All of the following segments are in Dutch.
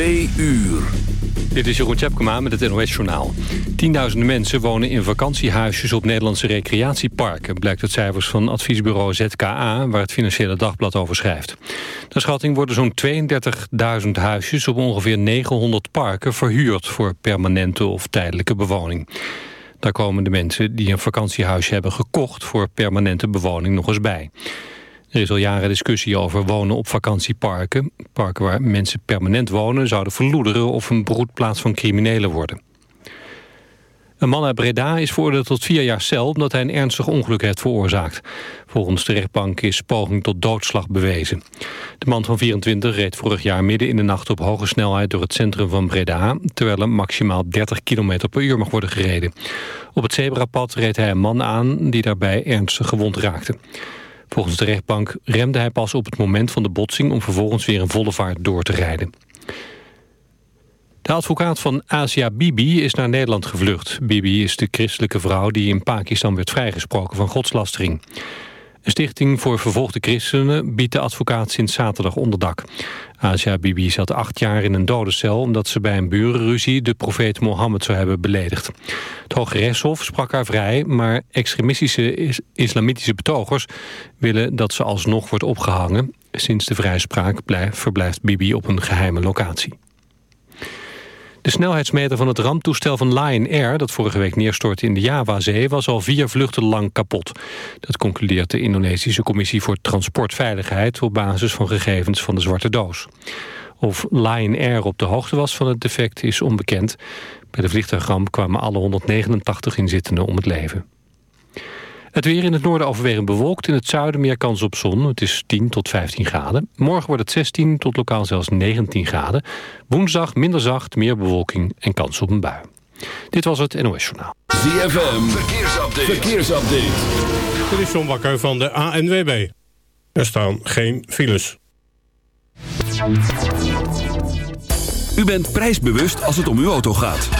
Twee uur. Dit is Jeroen Tjepkema met het NOS-journaal. Tienduizenden mensen wonen in vakantiehuisjes op Nederlandse recreatieparken... blijkt uit cijfers van adviesbureau ZKA, waar het Financiële Dagblad over schrijft. De schatting worden zo'n 32.000 huisjes op ongeveer 900 parken verhuurd... voor permanente of tijdelijke bewoning. Daar komen de mensen die een vakantiehuisje hebben gekocht... voor permanente bewoning nog eens bij. Er is al jaren discussie over wonen op vakantieparken. Parken waar mensen permanent wonen zouden verloederen of een broedplaats van criminelen worden. Een man uit Breda is veroordeeld tot vier jaar cel omdat hij een ernstig ongeluk heeft veroorzaakt. Volgens de rechtbank is poging tot doodslag bewezen. De man van 24 reed vorig jaar midden in de nacht op hoge snelheid door het centrum van Breda, terwijl er maximaal 30 km per uur mag worden gereden. Op het zebrapad reed hij een man aan die daarbij ernstig gewond raakte. Volgens de rechtbank remde hij pas op het moment van de botsing... om vervolgens weer in volle vaart door te rijden. De advocaat van Asia Bibi is naar Nederland gevlucht. Bibi is de christelijke vrouw die in Pakistan werd vrijgesproken van godslastering. Een stichting voor vervolgde christenen biedt de advocaat sinds zaterdag onderdak. Asia Bibi zat acht jaar in een dodencel omdat ze bij een burenruzie de profeet Mohammed zou hebben beledigd. Het Hoge Rechtshof sprak haar vrij, maar extremistische islamitische betogers willen dat ze alsnog wordt opgehangen. Sinds de vrijspraak blijft, verblijft Bibi op een geheime locatie. De snelheidsmeter van het ramptoestel van Lion Air... dat vorige week neerstortte in de Javazee... was al vier vluchten lang kapot. Dat concludeert de Indonesische Commissie voor Transportveiligheid... op basis van gegevens van de Zwarte Doos. Of Lion Air op de hoogte was van het defect is onbekend. Bij de vliegtuigramp kwamen alle 189 inzittenden om het leven. Het weer in het noorden overwegend bewolkt. In het zuiden meer kans op zon. Het is 10 tot 15 graden. Morgen wordt het 16 tot lokaal zelfs 19 graden. Woensdag minder zacht, meer bewolking en kans op een bui. Dit was het NOS Journaal. ZFM, verkeersupdate. verkeersupdate. Dit is John Bakker van de ANWB. Er staan geen files. U bent prijsbewust als het om uw auto gaat.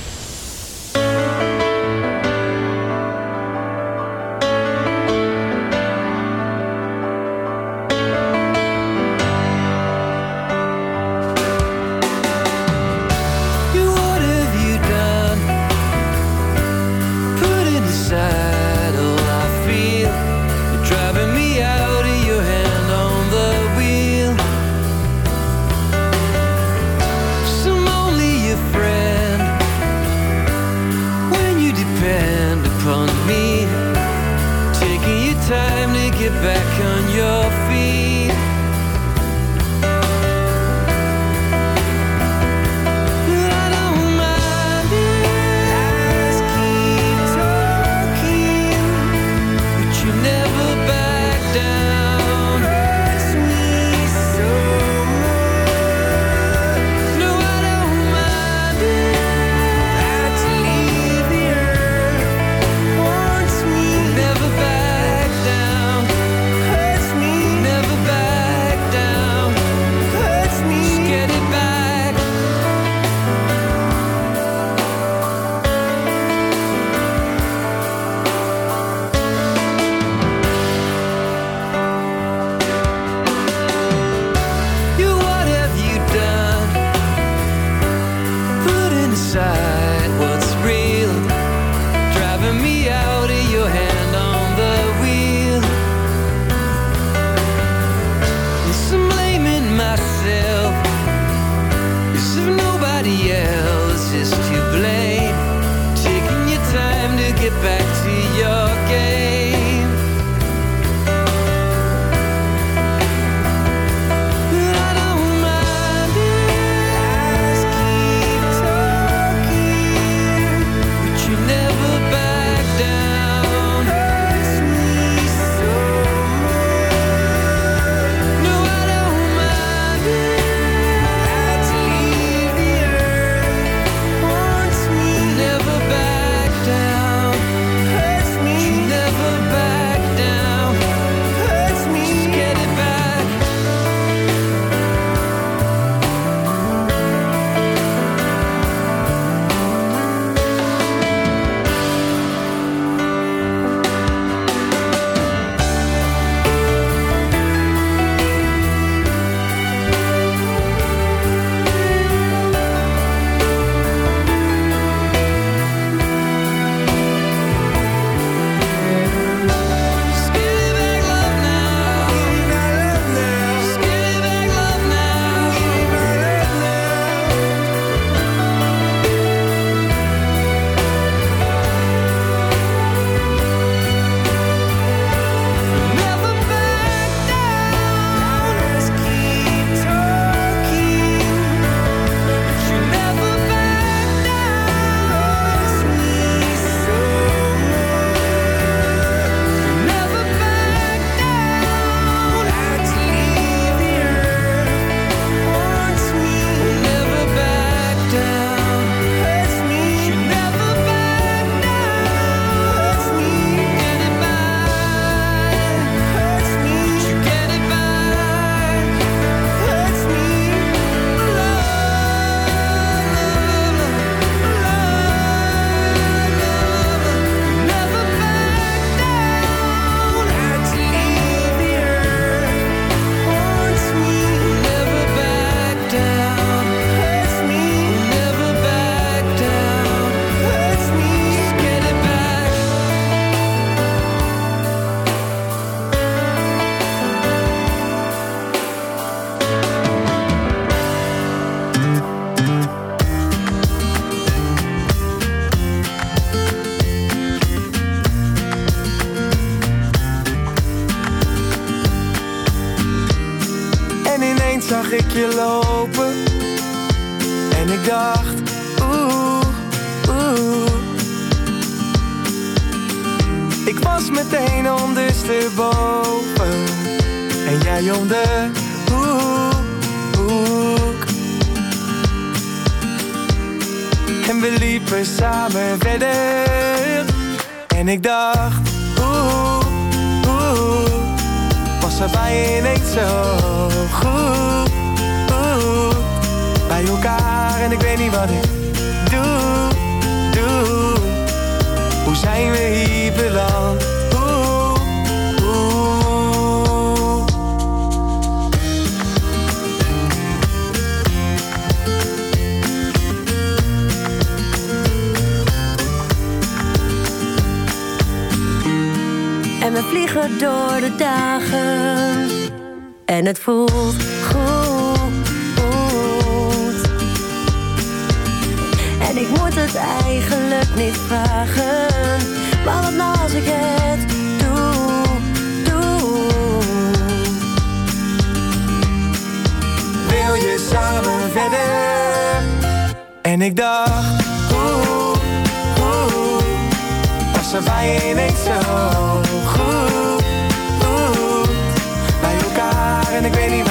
boven en jij om de hoek. En we liepen samen verder en ik dacht, was er bij ineens zo goed. Bij elkaar en ik weet niet wat ik doe, doe. Hoe zijn we hier beland? we vliegen door de dagen. En het voelt goed. En ik moet het eigenlijk niet vragen. Maar wat als ik het doe, doe. Wil je samen verder? En ik dacht, oh oh als er bij je zo? The a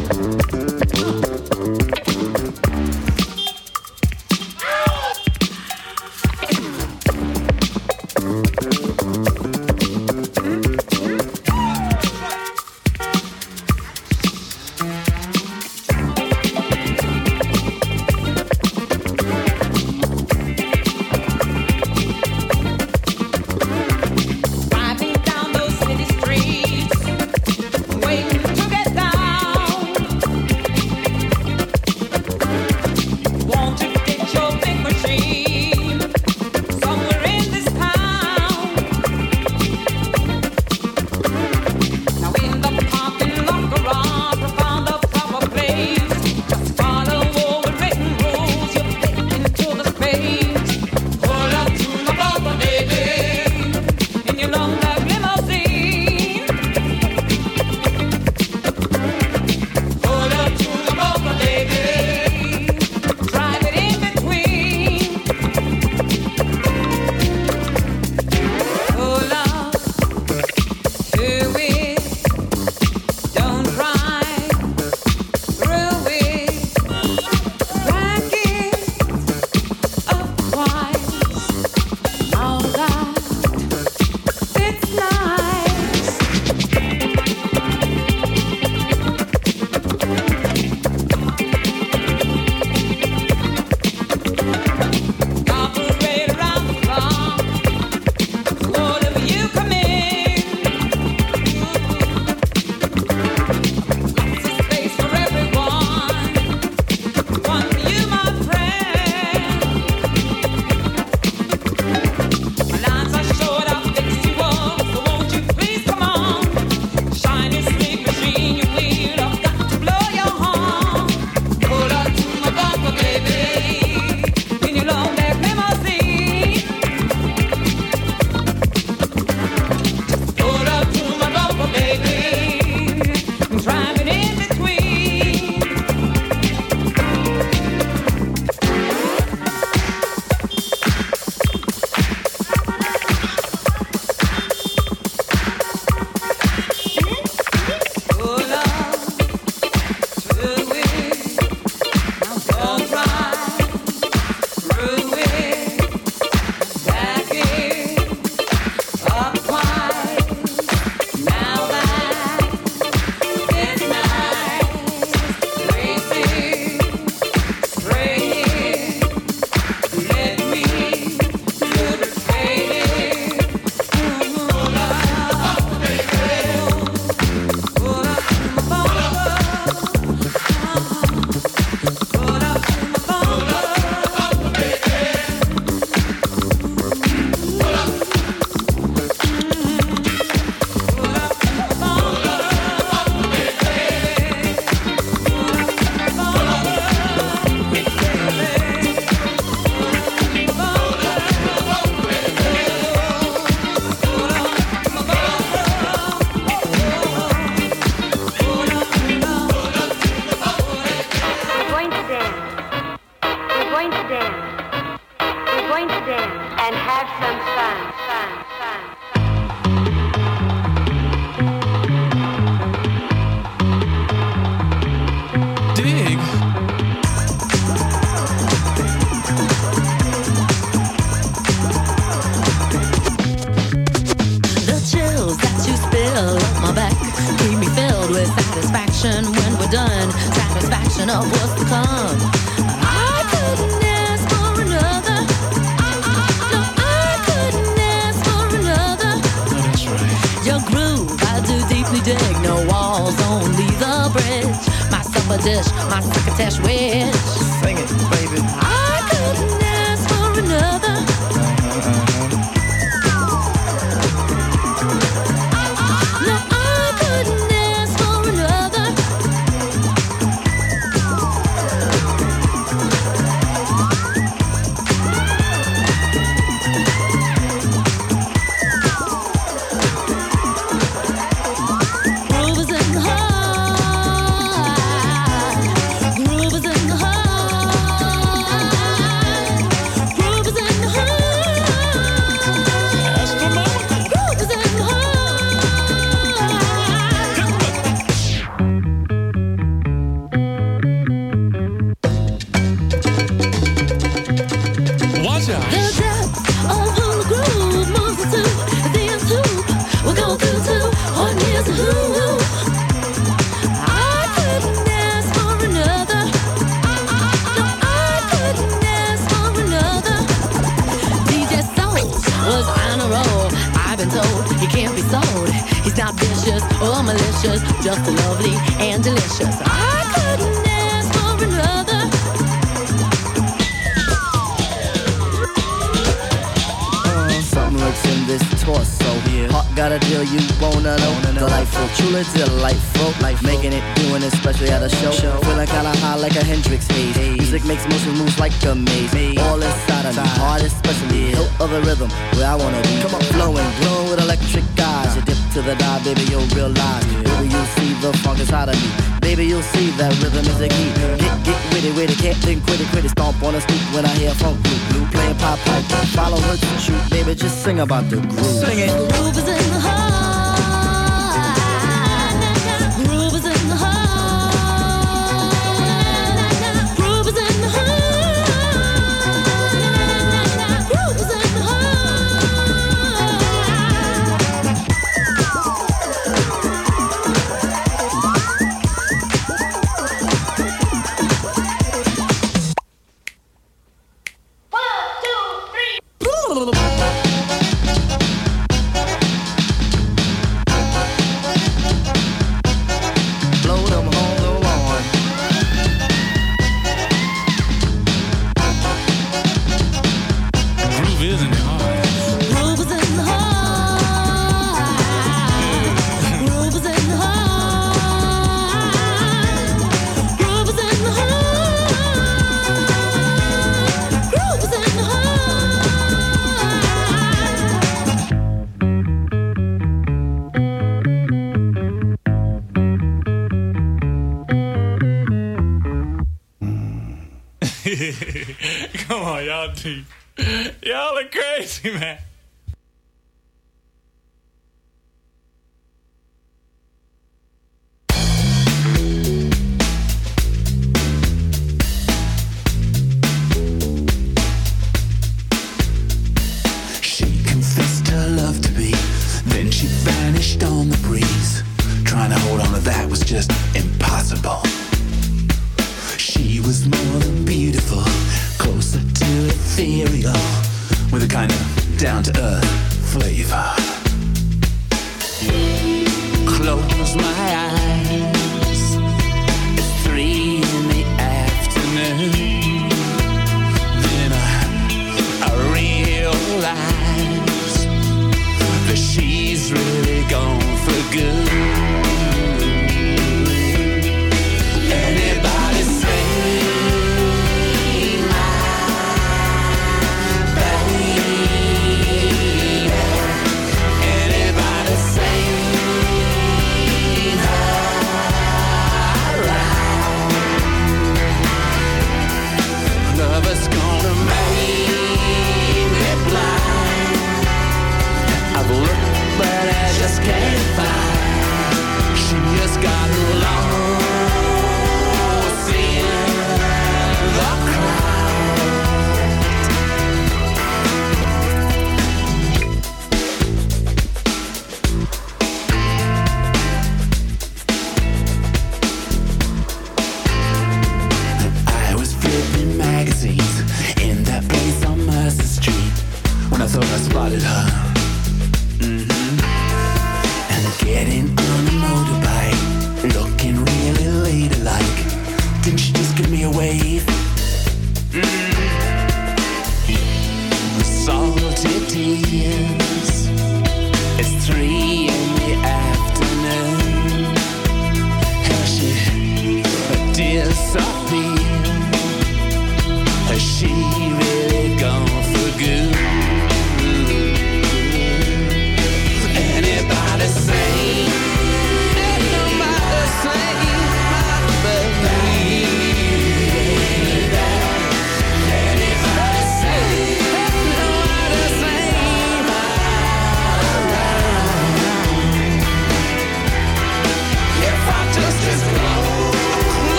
Deep. Y'all are crazy, man.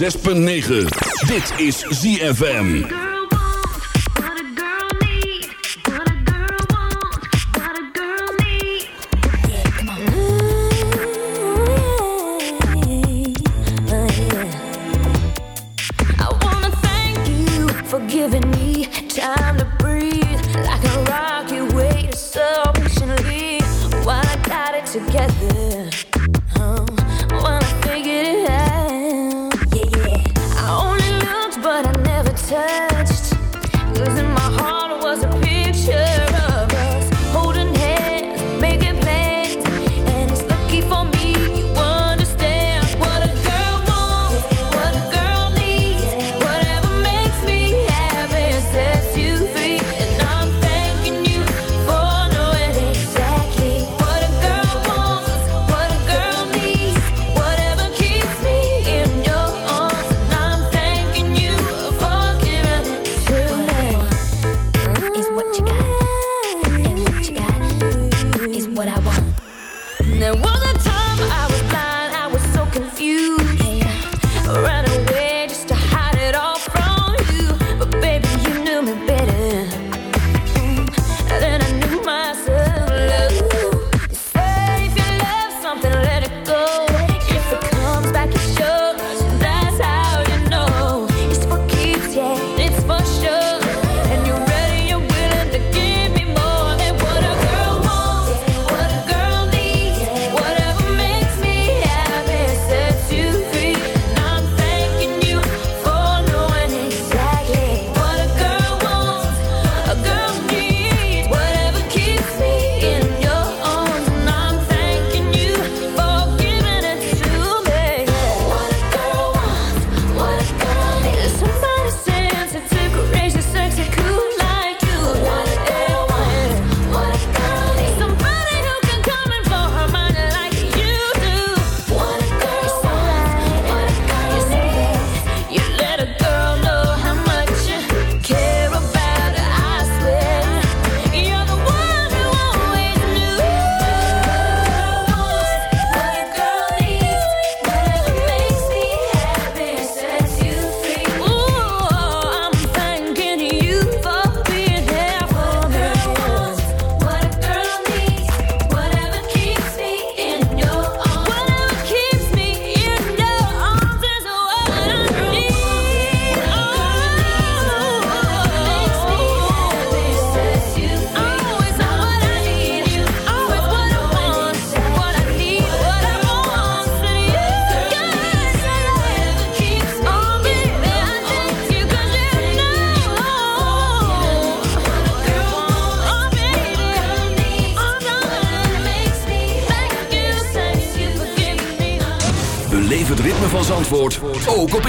6.9. Dit is ZFM.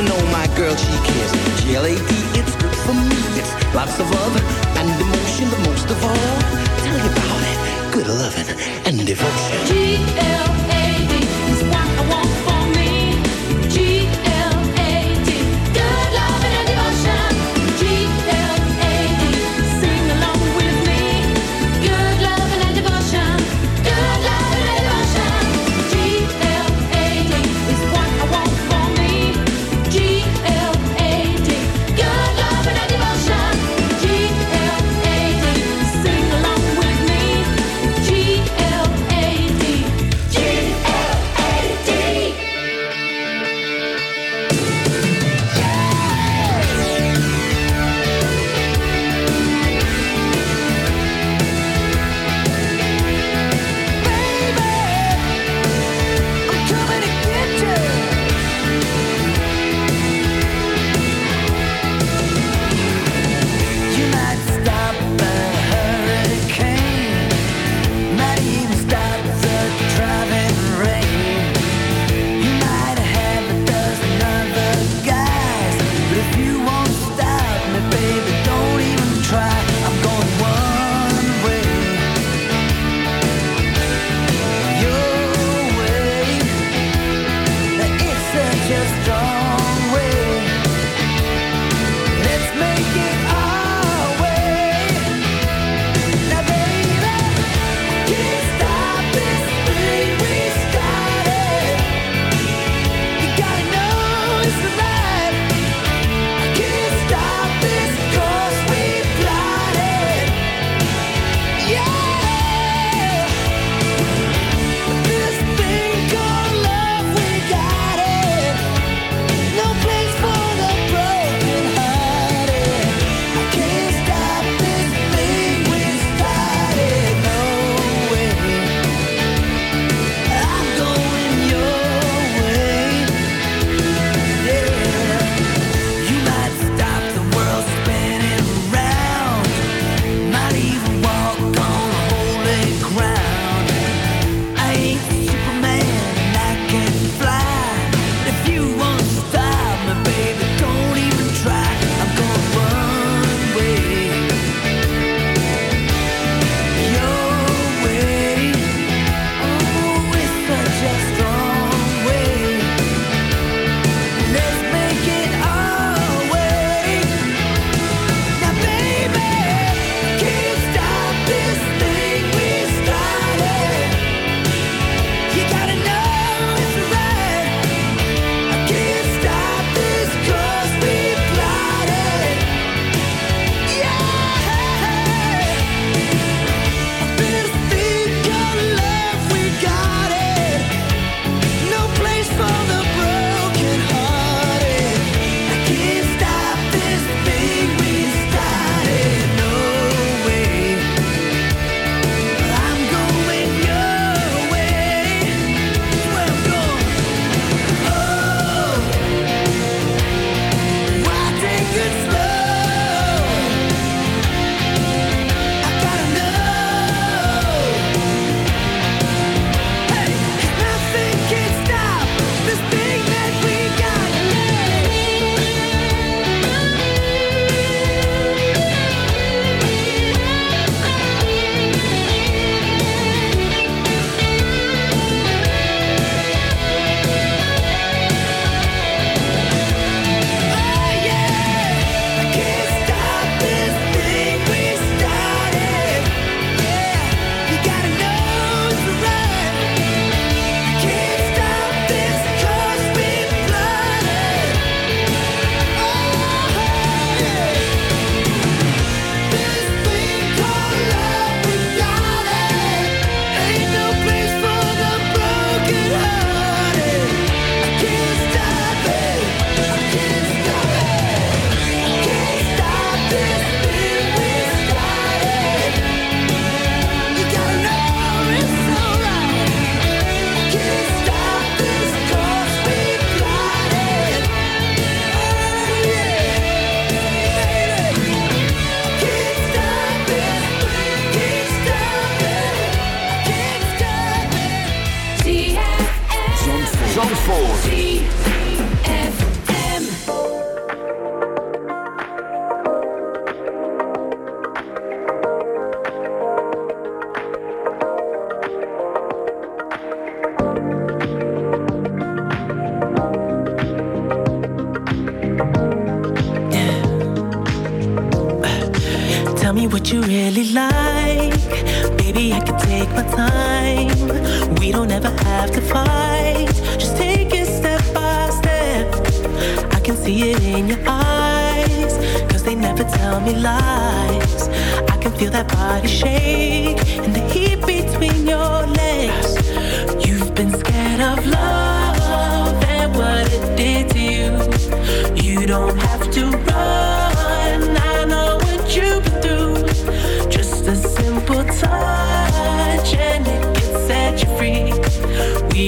women know my girl, she cares. G-L-A-D, it's good for me. It's lots of love and emotion, but most of all. Tell you about it, good loving and devotion. G-L-A-D.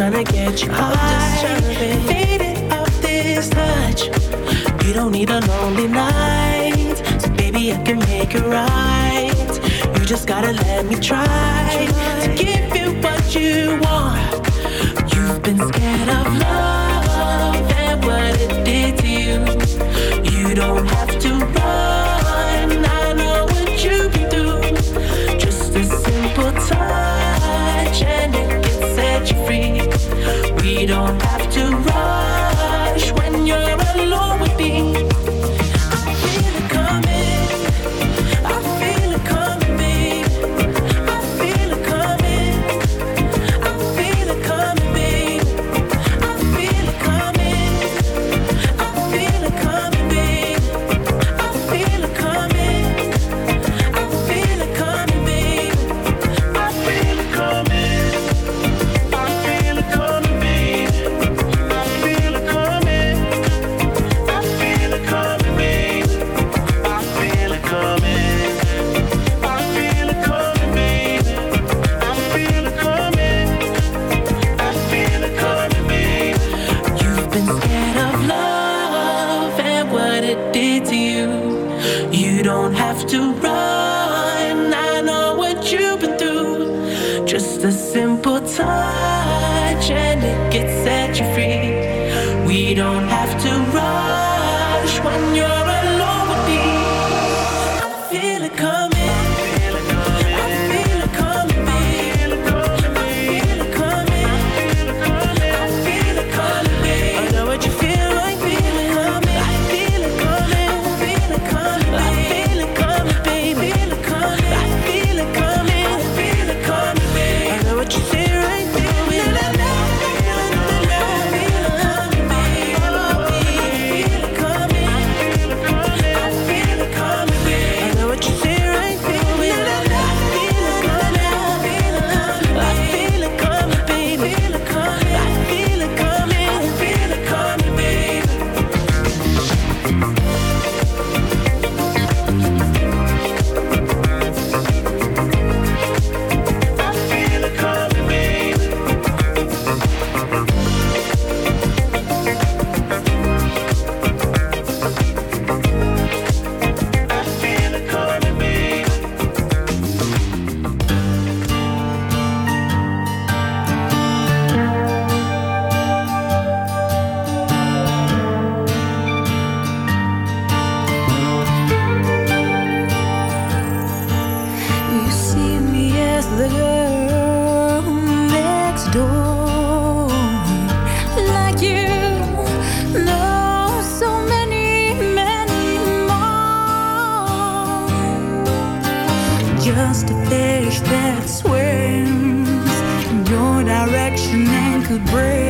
trying to get you I'm high. I'm just trying to fade it off this touch. You don't need a lonely night, so baby I can make it right. You just gotta let me try. to give you what you want. You've been scared of love. don't have the girl next door. Like you know so many, many more. Just a fish that swims in your direction and could break.